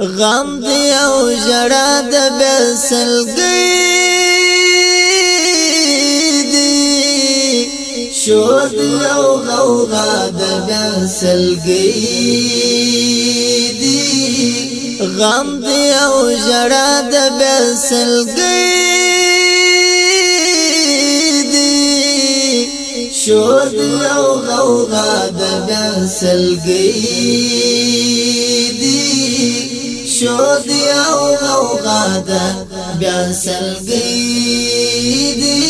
غم دی او جړه د بسلګي دی شور دی او غوغا د بسلګي دی غم دی او جړه د بسلګي دی شور دی او غوغا د بسلګي شو دی أو غوغا ده بیا سلګي دی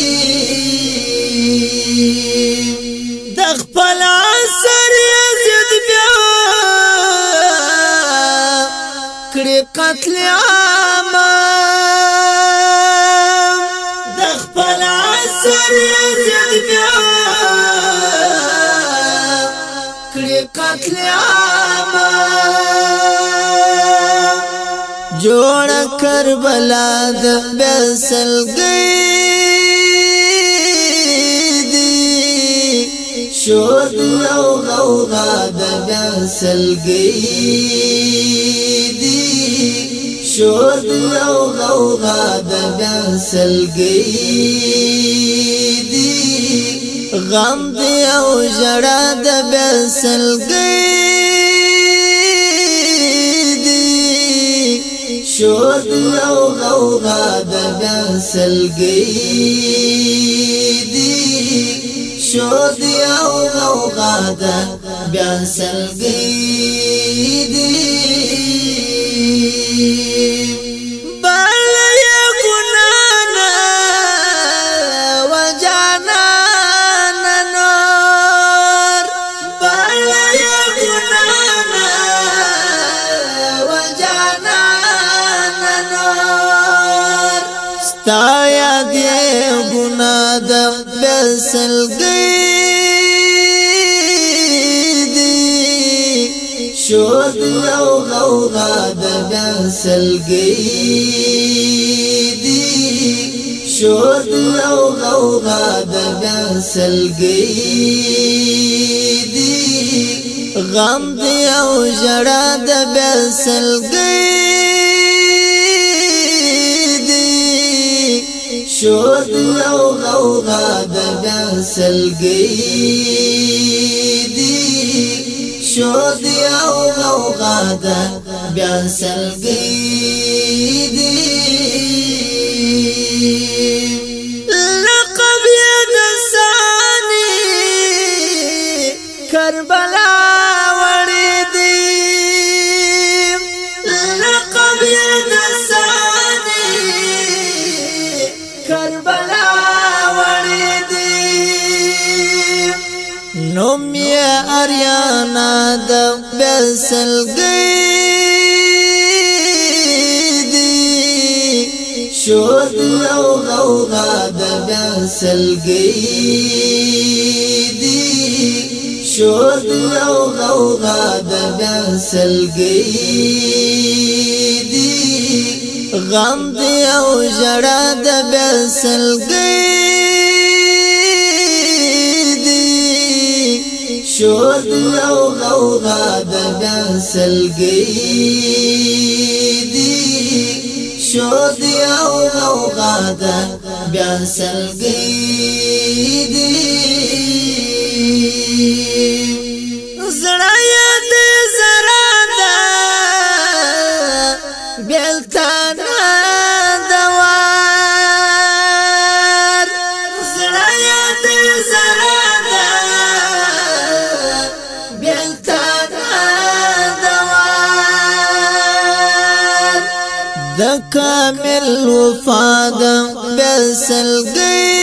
د خپل اثر بیا کړي قتل عام د خپل اثر بیا کړي قتل عام جوړ کربلا د بسلګي دی شور او غوغا د بسلګي دی شور او غوغا د بسلګي دی غم دی او جړه د بسلګي شور دی أو غوغا د بسلګي دی شور دی أو غوغا د بسلګي ستا یاد یې ګنا د بسلګي دی شور دی أو غوغا د بسلګي دی شور دی أو غوغا د بسلګي دی غم دی أو جړه د بسلګي شور دی أو غوغا د بسلګي دی شور دی أو غوغا د بسلګي دی لقب یا د ثاني کربلا کربلا وړي نوم یې اریانا د بسلګي دي شور أو غوغا د بسلګي دي شور أو غوغا د بسلګي دي غم دی أو جړه د بسلګي دی. شور دی أو غوغا د بسلګي دی. شور دی أو غوغا د دی. زړه د کامل وفاد بسلګي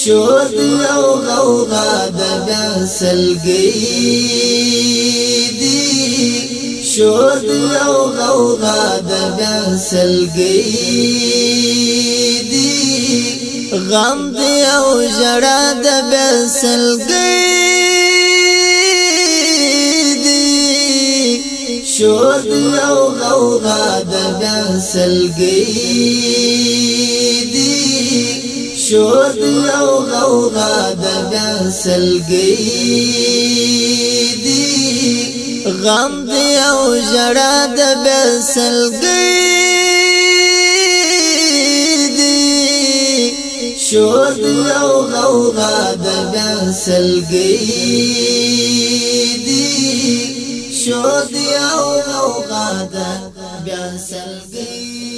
شور دی أو غوغا د بسلګي دی شور دی أو غوغا د دی غم دی أو جړه د دی شور دی او غوغا د بسلګي دی. شور دی او غوغا د بسلګي دی. غم دی او جړه د بسلګي دی. شور دی او غوغا د بسلګي دی. شور دی أو غوغا د بسلګي